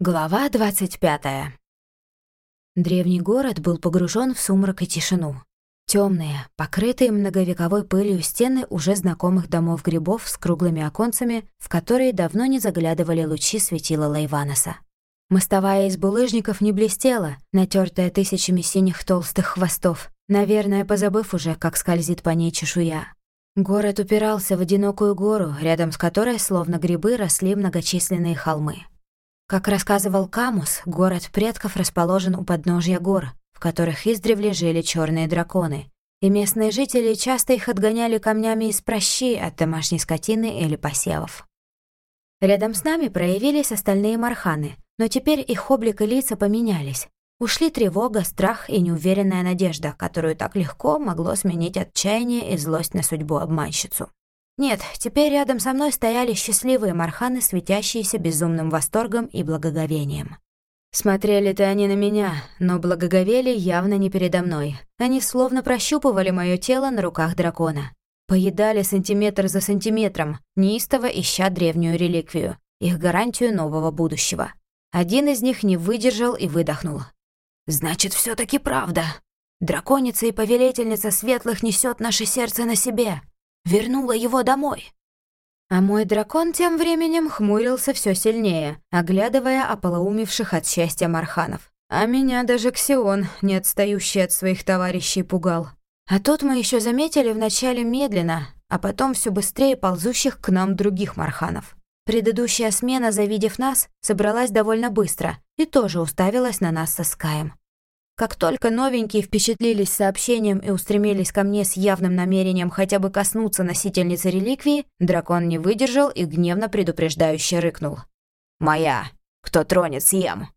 Глава 25. Древний город был погружен в сумрак и тишину. Темные, покрытые многовековой пылью стены уже знакомых домов грибов с круглыми оконцами, в которые давно не заглядывали лучи светила Лайваноса. Мостовая из булыжников не блестела, натертая тысячами синих толстых хвостов, наверное, позабыв уже, как скользит по ней чешуя. Город упирался в одинокую гору, рядом с которой, словно грибы, росли многочисленные холмы. Как рассказывал Камус, город предков расположен у подножья гор, в которых издревле жили черные драконы, и местные жители часто их отгоняли камнями из прощи от домашней скотины или посевов. Рядом с нами проявились остальные марханы, но теперь их облик и лица поменялись. Ушли тревога, страх и неуверенная надежда, которую так легко могло сменить отчаяние и злость на судьбу обманщицу. Нет, теперь рядом со мной стояли счастливые марханы, светящиеся безумным восторгом и благоговением. Смотрели-то они на меня, но благоговели явно не передо мной. Они словно прощупывали мое тело на руках дракона. Поедали сантиметр за сантиметром, неистово ища древнюю реликвию, их гарантию нового будущего. Один из них не выдержал и выдохнул. «Значит, все таки правда. Драконица и повелительница светлых несет наше сердце на себе вернула его домой. А мой дракон тем временем хмурился все сильнее, оглядывая ополоумевших от счастья марханов. А меня даже Ксион, не отстающий от своих товарищей, пугал. А тут мы еще заметили вначале медленно, а потом все быстрее ползущих к нам других марханов. Предыдущая смена, завидев нас, собралась довольно быстро и тоже уставилась на нас со Скаем. Как только новенькие впечатлились сообщением и устремились ко мне с явным намерением хотя бы коснуться носительницы реликвии, дракон не выдержал и гневно предупреждающе рыкнул. «Моя! Кто тронет, съем!»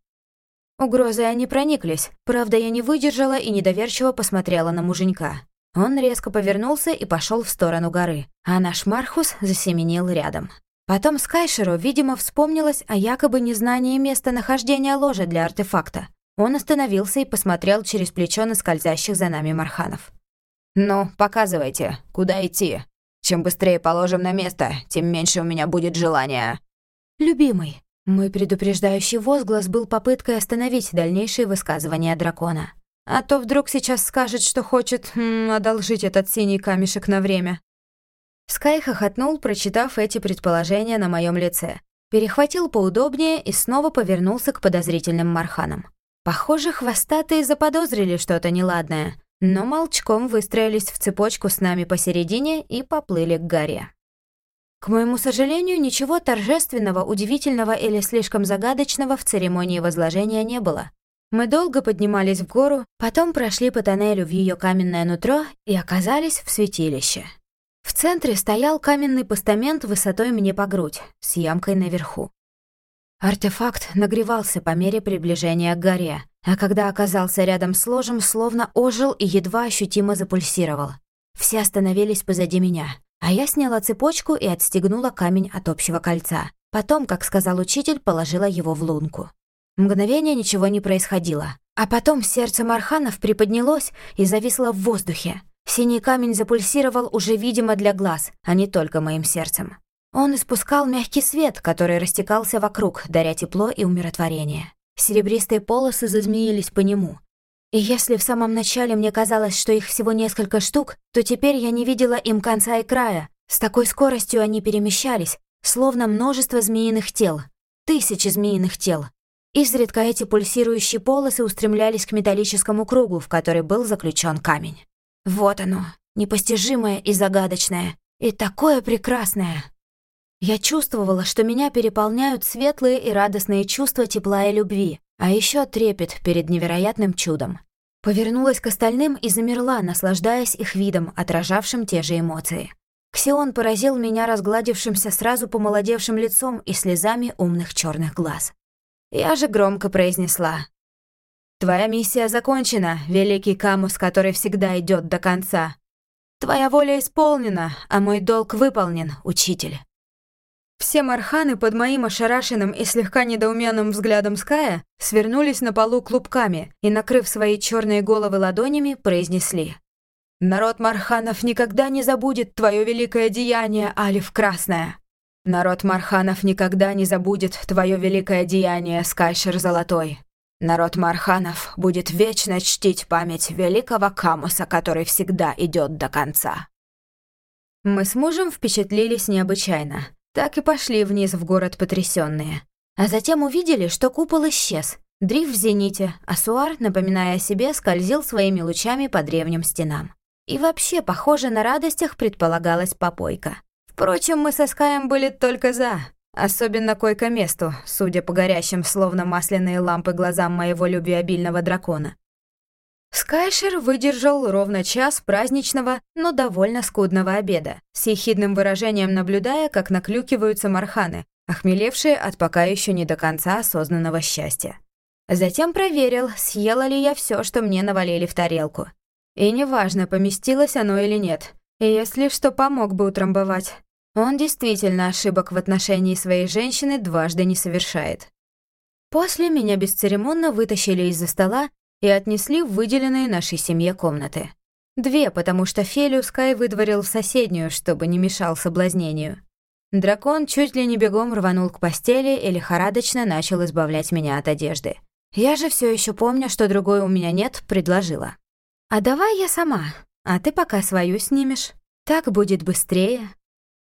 Угрозы они прониклись, правда, я не выдержала и недоверчиво посмотрела на муженька. Он резко повернулся и пошел в сторону горы, а наш Мархус засеменил рядом. Потом Скайшеру, видимо, вспомнилось о якобы незнании местонахождения ложа для артефакта, он остановился и посмотрел через плечо на скользящих за нами марханов. «Ну, показывайте, куда идти. Чем быстрее положим на место, тем меньше у меня будет желания». «Любимый». Мой предупреждающий возглас был попыткой остановить дальнейшие высказывания дракона. А то вдруг сейчас скажет, что хочет м, одолжить этот синий камешек на время. Скай хохотнул, прочитав эти предположения на моем лице. Перехватил поудобнее и снова повернулся к подозрительным марханам. Похоже, хвостатые заподозрили что-то неладное, но молчком выстроились в цепочку с нами посередине и поплыли к горе. К моему сожалению, ничего торжественного, удивительного или слишком загадочного в церемонии возложения не было. Мы долго поднимались в гору, потом прошли по тоннелю в ее каменное нутро и оказались в святилище. В центре стоял каменный постамент высотой мне по грудь, с ямкой наверху. Артефакт нагревался по мере приближения к горе, а когда оказался рядом с ложем, словно ожил и едва ощутимо запульсировал. Все остановились позади меня, а я сняла цепочку и отстегнула камень от общего кольца. Потом, как сказал учитель, положила его в лунку. Мгновение ничего не происходило. А потом сердце Марханов приподнялось и зависло в воздухе. Синий камень запульсировал уже видимо для глаз, а не только моим сердцем. Он испускал мягкий свет, который растекался вокруг, даря тепло и умиротворение. Серебристые полосы зазмеились по нему. И если в самом начале мне казалось, что их всего несколько штук, то теперь я не видела им конца и края. С такой скоростью они перемещались, словно множество змеиных тел. Тысячи змеиных тел. Изредка эти пульсирующие полосы устремлялись к металлическому кругу, в который был заключен камень. Вот оно, непостижимое и загадочное, и такое прекрасное. Я чувствовала, что меня переполняют светлые и радостные чувства тепла и любви, а еще трепет перед невероятным чудом. Повернулась к остальным и замерла, наслаждаясь их видом, отражавшим те же эмоции. Ксион поразил меня разгладившимся сразу помолодевшим лицом и слезами умных черных глаз. Я же громко произнесла. «Твоя миссия закончена, великий Камус, который всегда идет до конца. Твоя воля исполнена, а мой долг выполнен, учитель». Все марханы под моим ошарашенным и слегка недоуменным взглядом Ская свернулись на полу клубками и, накрыв свои черные головы ладонями, произнесли. «Народ марханов никогда не забудет твое великое деяние, Алиф Красная!» Народ Марханов никогда не забудет твое великое деяние, Скайшер Золотой. Народ Марханов будет вечно чтить память великого Камуса, который всегда идет до конца. Мы с мужем впечатлились необычайно. Так и пошли вниз в город потрясенные. А затем увидели, что купол исчез. Дриф в зените, а Суар, напоминая о себе, скользил своими лучами по древним стенам. И вообще, похоже, на радостях предполагалась попойка. Впрочем, мы со Скаем были только за. Особенно койко-месту, судя по горящим, словно масляные лампы глазам моего любвеобильного дракона. Скайшер выдержал ровно час праздничного, но довольно скудного обеда, с ехидным выражением наблюдая, как наклюкиваются марханы, охмелевшие от пока еще не до конца осознанного счастья. Затем проверил, съела ли я все, что мне навалили в тарелку. И неважно, поместилось оно или нет, если что помог бы утрамбовать. Он действительно ошибок в отношении своей женщины дважды не совершает. После меня бесцеремонно вытащили из-за стола и отнесли в выделенные нашей семье комнаты. Две, потому что Фелю Скай выдворил в соседнюю, чтобы не мешал соблазнению. Дракон чуть ли не бегом рванул к постели и лихорадочно начал избавлять меня от одежды. Я же все еще помню, что другой у меня нет, предложила. «А давай я сама, а ты пока свою снимешь. Так будет быстрее».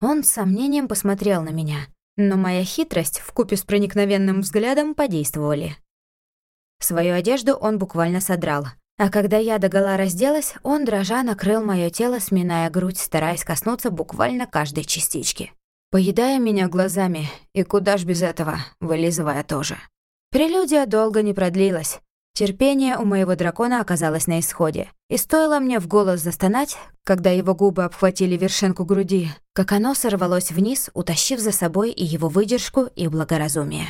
Он с сомнением посмотрел на меня, но моя хитрость вкупе с проникновенным взглядом подействовали. Свою одежду он буквально содрал, а когда я догола разделась, он дрожа накрыл мое тело, сминая грудь, стараясь коснуться буквально каждой частички. Поедая меня глазами, и куда ж без этого, вылизывая тоже. Прелюдия долго не продлилась, Терпение у моего дракона оказалось на исходе, и стоило мне в голос застонать, когда его губы обхватили вершинку груди, как оно сорвалось вниз, утащив за собой и его выдержку, и благоразумие.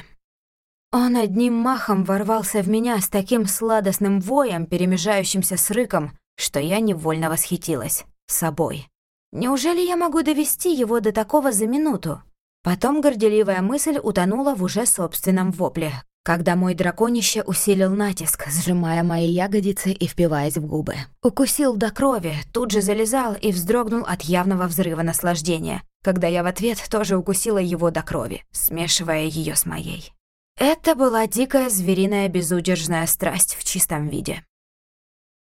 Он одним махом ворвался в меня с таким сладостным воем, перемежающимся с рыком, что я невольно восхитилась собой. Неужели я могу довести его до такого за минуту? Потом горделивая мысль утонула в уже собственном вопле, когда мой драконище усилил натиск, сжимая мои ягодицы и впиваясь в губы. Укусил до крови, тут же залезал и вздрогнул от явного взрыва наслаждения, когда я в ответ тоже укусила его до крови, смешивая ее с моей. Это была дикая звериная безудержная страсть в чистом виде.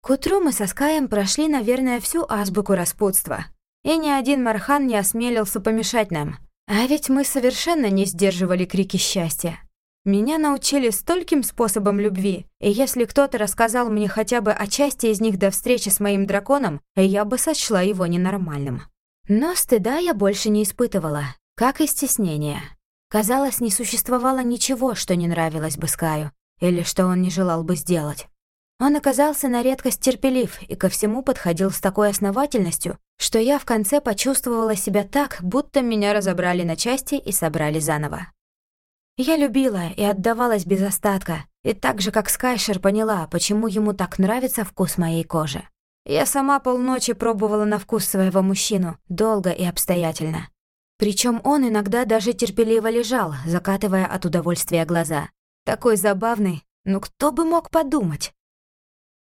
К утру мы со Скаем прошли, наверное, всю азбуку распутства, и ни один Мархан не осмелился помешать нам. А ведь мы совершенно не сдерживали крики счастья. Меня научили стольким способам любви, и если кто-то рассказал мне хотя бы о части из них до встречи с моим драконом, я бы сочла его ненормальным. Но стыда я больше не испытывала, как и стеснения. Казалось, не существовало ничего, что не нравилось бы Скаю, или что он не желал бы сделать. Он оказался на редкость терпелив и ко всему подходил с такой основательностью, что я в конце почувствовала себя так, будто меня разобрали на части и собрали заново. Я любила и отдавалась без остатка, и так же, как Скайшер поняла, почему ему так нравится вкус моей кожи. Я сама полночи пробовала на вкус своего мужчину, долго и обстоятельно. Причем он иногда даже терпеливо лежал, закатывая от удовольствия глаза. Такой забавный, ну кто бы мог подумать?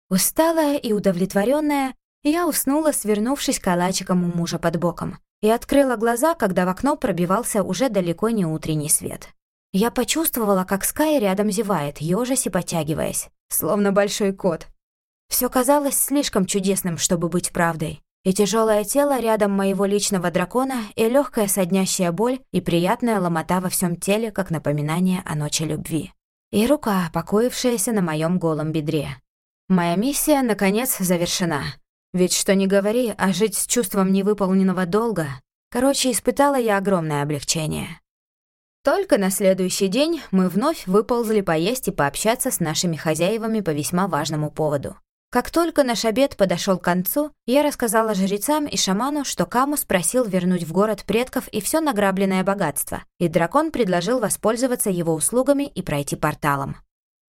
Усталая и удовлетворенная, я уснула, свернувшись калачиком у мужа под боком, и открыла глаза, когда в окно пробивался уже далеко не утренний свет. Я почувствовала, как Скай рядом зевает, ёжась и потягиваясь, словно большой кот. Все казалось слишком чудесным, чтобы быть правдой. И тяжелое тело рядом моего личного дракона, и легкая соднящая боль, и приятная ломота во всем теле, как напоминание о ночи любви. И рука, покоившаяся на моем голом бедре. Моя миссия, наконец, завершена. Ведь что ни говори, а жить с чувством невыполненного долга... Короче, испытала я огромное облегчение. Только на следующий день мы вновь выползли поесть и пообщаться с нашими хозяевами по весьма важному поводу. Как только наш обед подошел к концу, я рассказала жрецам и шаману, что Камус просил вернуть в город предков и все награбленное богатство, и дракон предложил воспользоваться его услугами и пройти порталом.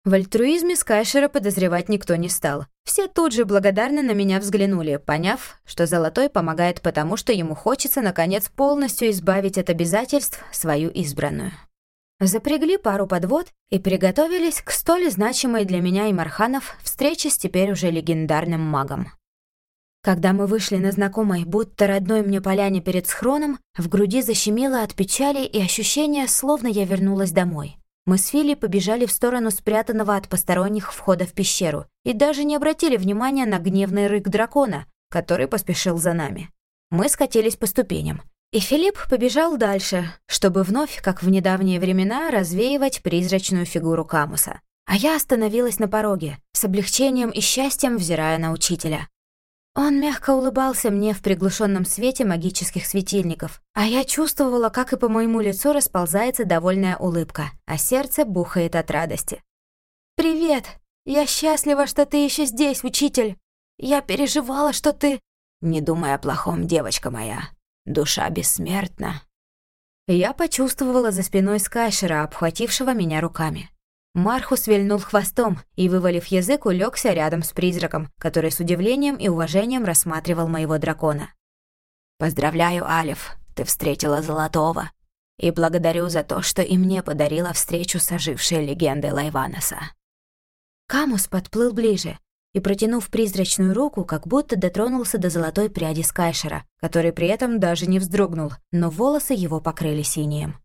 В альтруизме Скайшера подозревать никто не стал. Все тут же благодарно на меня взглянули, поняв, что Золотой помогает потому, что ему хочется, наконец, полностью избавить от обязательств свою избранную. Запрягли пару подвод и приготовились к столь значимой для меня и Марханов встрече с теперь уже легендарным магом. Когда мы вышли на знакомой, будто родной мне поляне перед схроном, в груди защемило от печали и ощущения, словно я вернулась домой. Мы с Фили побежали в сторону спрятанного от посторонних входа в пещеру и даже не обратили внимания на гневный рык дракона, который поспешил за нами. Мы скатились по ступеням. И Филипп побежал дальше, чтобы вновь, как в недавние времена, развеивать призрачную фигуру Камуса. А я остановилась на пороге, с облегчением и счастьем взирая на учителя. Он мягко улыбался мне в приглушенном свете магических светильников, а я чувствовала, как и по моему лицу расползается довольная улыбка, а сердце бухает от радости. «Привет! Я счастлива, что ты еще здесь, учитель! Я переживала, что ты...» «Не думай о плохом, девочка моя. Душа бессмертна». Я почувствовала за спиной Скайшера, обхватившего меня руками. Мархус вильнул хвостом и, вывалив язык, улегся рядом с призраком, который с удивлением и уважением рассматривал моего дракона. «Поздравляю, Алиф, ты встретила Золотого. И благодарю за то, что и мне подарила встречу с ожившей легендой Лайванаса». Камус подплыл ближе и, протянув призрачную руку, как будто дотронулся до золотой пряди Скайшера, который при этом даже не вздрогнул, но волосы его покрыли синим.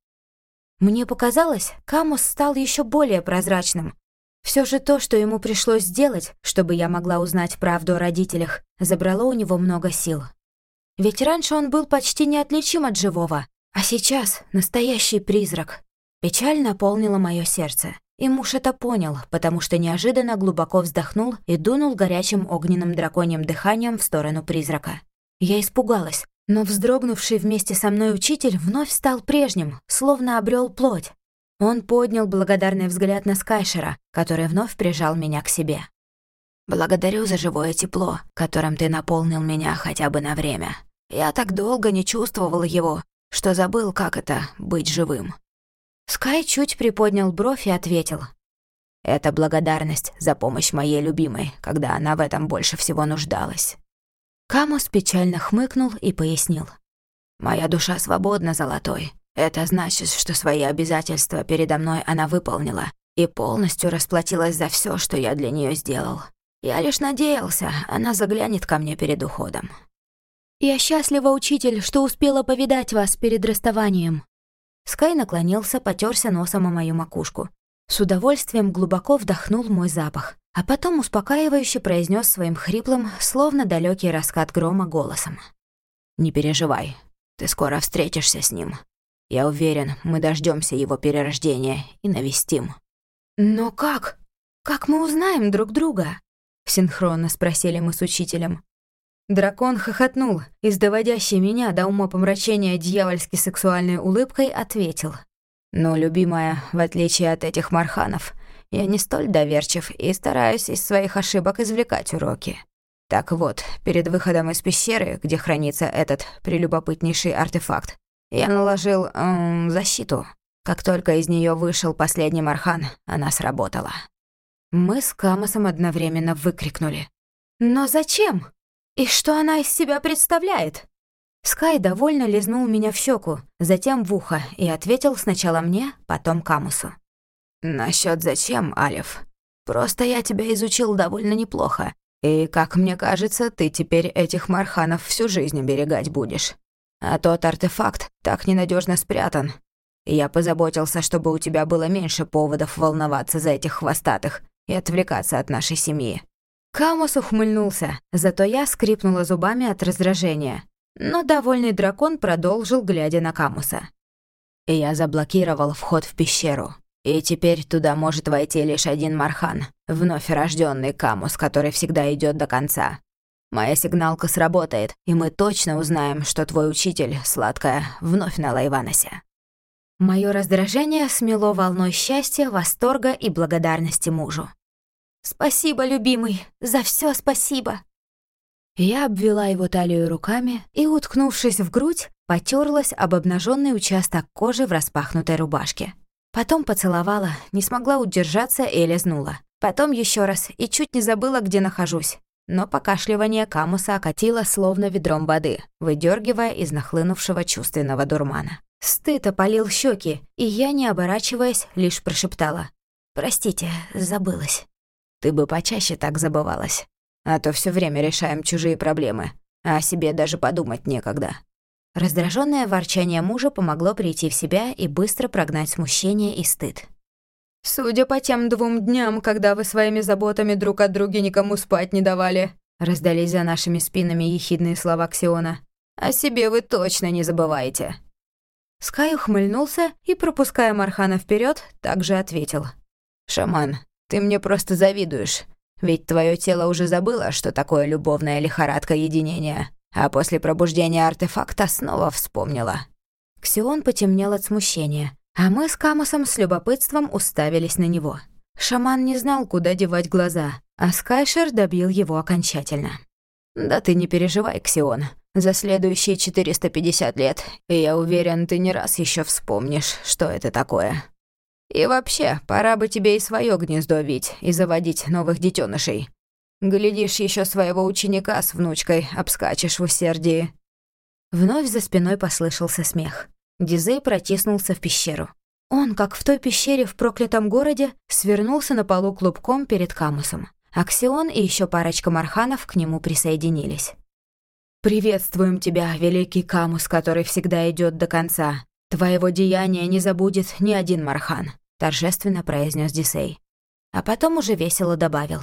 Мне показалось, Камус стал еще более прозрачным. Все же то, что ему пришлось сделать, чтобы я могла узнать правду о родителях, забрало у него много сил. Ведь раньше он был почти неотличим от живого, а сейчас настоящий призрак. Печаль наполнила мое сердце. И муж это понял, потому что неожиданно глубоко вздохнул и дунул горячим огненным драконьим дыханием в сторону призрака. Я испугалась, но вздрогнувший вместе со мной учитель вновь стал прежним, словно обрел плоть. Он поднял благодарный взгляд на Скайшера, который вновь прижал меня к себе. «Благодарю за живое тепло, которым ты наполнил меня хотя бы на время. Я так долго не чувствовал его, что забыл, как это — быть живым». Скай чуть приподнял бровь и ответил. «Это благодарность за помощь моей любимой, когда она в этом больше всего нуждалась». Камус печально хмыкнул и пояснил. «Моя душа свободна, Золотой. Это значит, что свои обязательства передо мной она выполнила и полностью расплатилась за все, что я для нее сделал. Я лишь надеялся, она заглянет ко мне перед уходом». «Я счастлива, учитель, что успела повидать вас перед расставанием». Скай наклонился, потерся носом о мою макушку. С удовольствием глубоко вдохнул мой запах а потом успокаивающе произнес своим хриплым, словно далекий раскат грома голосом. «Не переживай, ты скоро встретишься с ним. Я уверен, мы дождемся его перерождения и навестим». «Но как? Как мы узнаем друг друга?» — синхронно спросили мы с учителем. Дракон хохотнул и с доводящей меня до ума помрачения дьявольски сексуальной улыбкой ответил. «Ну, любимая, в отличие от этих марханов, я не столь доверчив и стараюсь из своих ошибок извлекать уроки. Так вот, перед выходом из пещеры, где хранится этот прелюбопытнейший артефакт, я наложил эм, защиту. Как только из нее вышел последний Мархан, она сработала. Мы с Камосом одновременно выкрикнули. «Но зачем? И что она из себя представляет?» Скай довольно лизнул меня в щеку, затем в ухо и ответил сначала мне, потом Камусу. «Насчёт зачем, Алиф? Просто я тебя изучил довольно неплохо. И, как мне кажется, ты теперь этих марханов всю жизнь берегать будешь. А тот артефакт так ненадежно спрятан. Я позаботился, чтобы у тебя было меньше поводов волноваться за этих хвостатых и отвлекаться от нашей семьи». Камус ухмыльнулся, зато я скрипнула зубами от раздражения. Но довольный дракон продолжил, глядя на Камуса. Я заблокировал вход в пещеру. И теперь туда может войти лишь один Мархан, вновь рожденный Камус, который всегда идет до конца. Моя сигналка сработает, и мы точно узнаем, что твой учитель, сладкая, вновь на Лайваносе. Мое раздражение смело волной счастья, восторга и благодарности мужу. «Спасибо, любимый, за все спасибо!» Я обвела его талию руками и, уткнувшись в грудь, потерлась об обнаженный участок кожи в распахнутой рубашке. Потом поцеловала, не смогла удержаться и лизнула. Потом еще раз и чуть не забыла, где нахожусь. Но покашливание Камуса окатило словно ведром воды, выдергивая из нахлынувшего чувственного дурмана. Стыд опалил щеки, и я, не оборачиваясь, лишь прошептала. «Простите, забылась». «Ты бы почаще так забывалась. а то все время решаем чужие проблемы, а о себе даже подумать некогда». Раздраженное ворчание мужа помогло прийти в себя и быстро прогнать смущение и стыд. «Судя по тем двум дням, когда вы своими заботами друг от друга никому спать не давали», раздались за нашими спинами ехидные слова Ксиона. «О себе вы точно не забывайте». Скай ухмыльнулся и, пропуская Мархана вперед, также ответил. «Шаман, ты мне просто завидуешь. Ведь твое тело уже забыло, что такое любовная лихорадка единения а после пробуждения артефакта снова вспомнила. Ксион потемнел от смущения, а мы с Камусом с любопытством уставились на него. Шаман не знал, куда девать глаза, а Скайшер добил его окончательно. «Да ты не переживай, Ксион. За следующие 450 лет, и я уверен, ты не раз еще вспомнишь, что это такое. И вообще, пора бы тебе и свое гнездо вить и заводить новых детенышей. Глядишь, еще своего ученика с внучкой обскачешь в усердии». Вновь за спиной послышался смех. Дизей протиснулся в пещеру. Он, как в той пещере в проклятом городе, свернулся на полу клубком перед Камусом. Аксион и еще парочка марханов к нему присоединились. «Приветствуем тебя, великий Камус, который всегда идет до конца. Твоего деяния не забудет ни один мархан», — торжественно произнес Дисей. А потом уже весело добавил.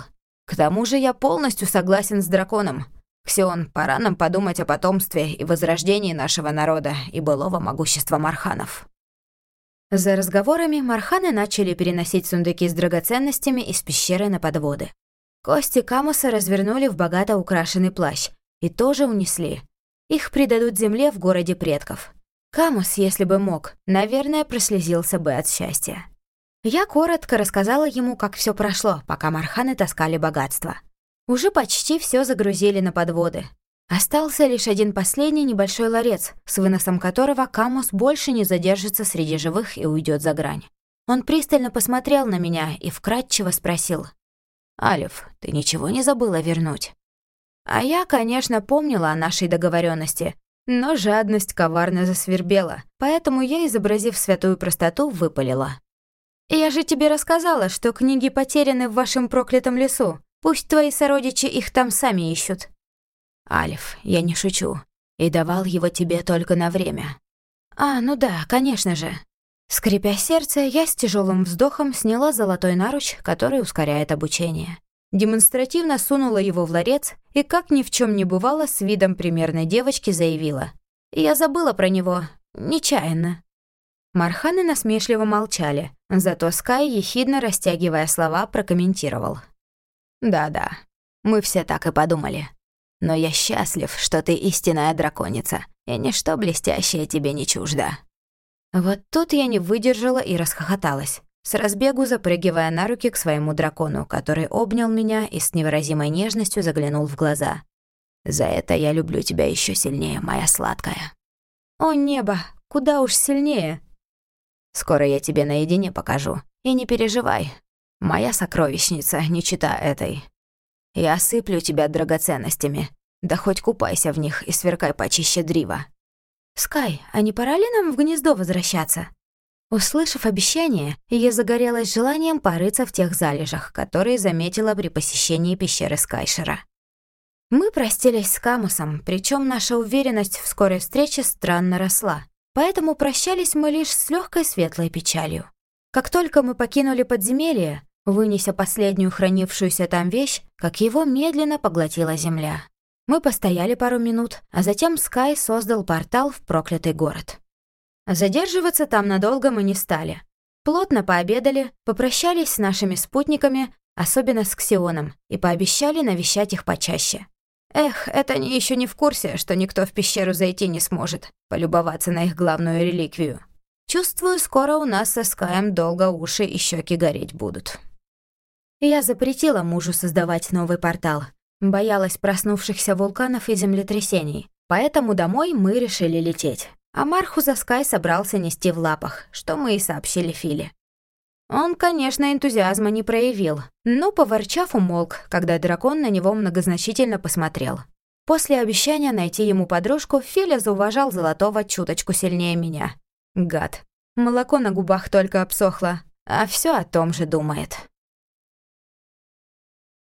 К тому же я полностью согласен с драконом. Ксион, пора нам подумать о потомстве и возрождении нашего народа и былого могущества марханов». За разговорами марханы начали переносить сундуки с драгоценностями из пещеры на подводы. Кости Камуса развернули в богато украшенный плащ и тоже унесли. Их предадут земле в городе предков. Камус, если бы мог, наверное, прослезился бы от счастья. Я коротко рассказала ему, как все прошло, пока марханы таскали богатство. Уже почти все загрузили на подводы. Остался лишь один последний небольшой ларец, с выносом которого Камус больше не задержится среди живых и уйдет за грань. Он пристально посмотрел на меня и вкратчиво спросил. «Алиф, ты ничего не забыла вернуть?» А я, конечно, помнила о нашей договоренности, но жадность коварно засвербела, поэтому я, изобразив святую простоту, выпалила. «Я же тебе рассказала, что книги потеряны в вашем проклятом лесу. Пусть твои сородичи их там сами ищут». «Алиф, я не шучу. И давал его тебе только на время». «А, ну да, конечно же». Скрипя сердце, я с тяжелым вздохом сняла золотой наруч, который ускоряет обучение. Демонстративно сунула его в ларец и, как ни в чем не бывало, с видом примерной девочки заявила. «Я забыла про него. Нечаянно». Марханы насмешливо молчали, зато Скай, ехидно растягивая слова, прокомментировал. «Да-да, мы все так и подумали. Но я счастлив, что ты истинная драконица, и ничто блестящее тебе не чуждо». Вот тут я не выдержала и расхохоталась, с разбегу запрыгивая на руки к своему дракону, который обнял меня и с невыразимой нежностью заглянул в глаза. «За это я люблю тебя еще сильнее, моя сладкая». «О небо, куда уж сильнее!» Скоро я тебе наедине покажу. И не переживай. Моя сокровищница, не чита этой. Я осыплю тебя драгоценностями. Да хоть купайся в них и сверкай почище дрива. «Скай, а не пора ли нам в гнездо возвращаться?» Услышав обещание, я загорелась желанием порыться в тех залежах, которые заметила при посещении пещеры Скайшера. Мы простились с Камусом, причем наша уверенность в скорой встрече странно росла. Поэтому прощались мы лишь с легкой светлой печалью. Как только мы покинули подземелье, вынеся последнюю хранившуюся там вещь, как его медленно поглотила земля. Мы постояли пару минут, а затем Скай создал портал в проклятый город. Задерживаться там надолго мы не стали. Плотно пообедали, попрощались с нашими спутниками, особенно с Ксионом, и пообещали навещать их почаще. Эх, это они еще не в курсе, что никто в пещеру зайти не сможет, полюбоваться на их главную реликвию. Чувствую, скоро у нас со Скаем долго уши и щеки гореть будут. Я запретила мужу создавать новый портал. Боялась проснувшихся вулканов и землетрясений. Поэтому домой мы решили лететь. А Марху за Скай собрался нести в лапах, что мы и сообщили Филе. Он, конечно, энтузиазма не проявил, но, поворчав, умолк, когда дракон на него многозначительно посмотрел. После обещания найти ему подружку, Филя зауважал Золотого чуточку сильнее меня. Гад. Молоко на губах только обсохло, а все о том же думает.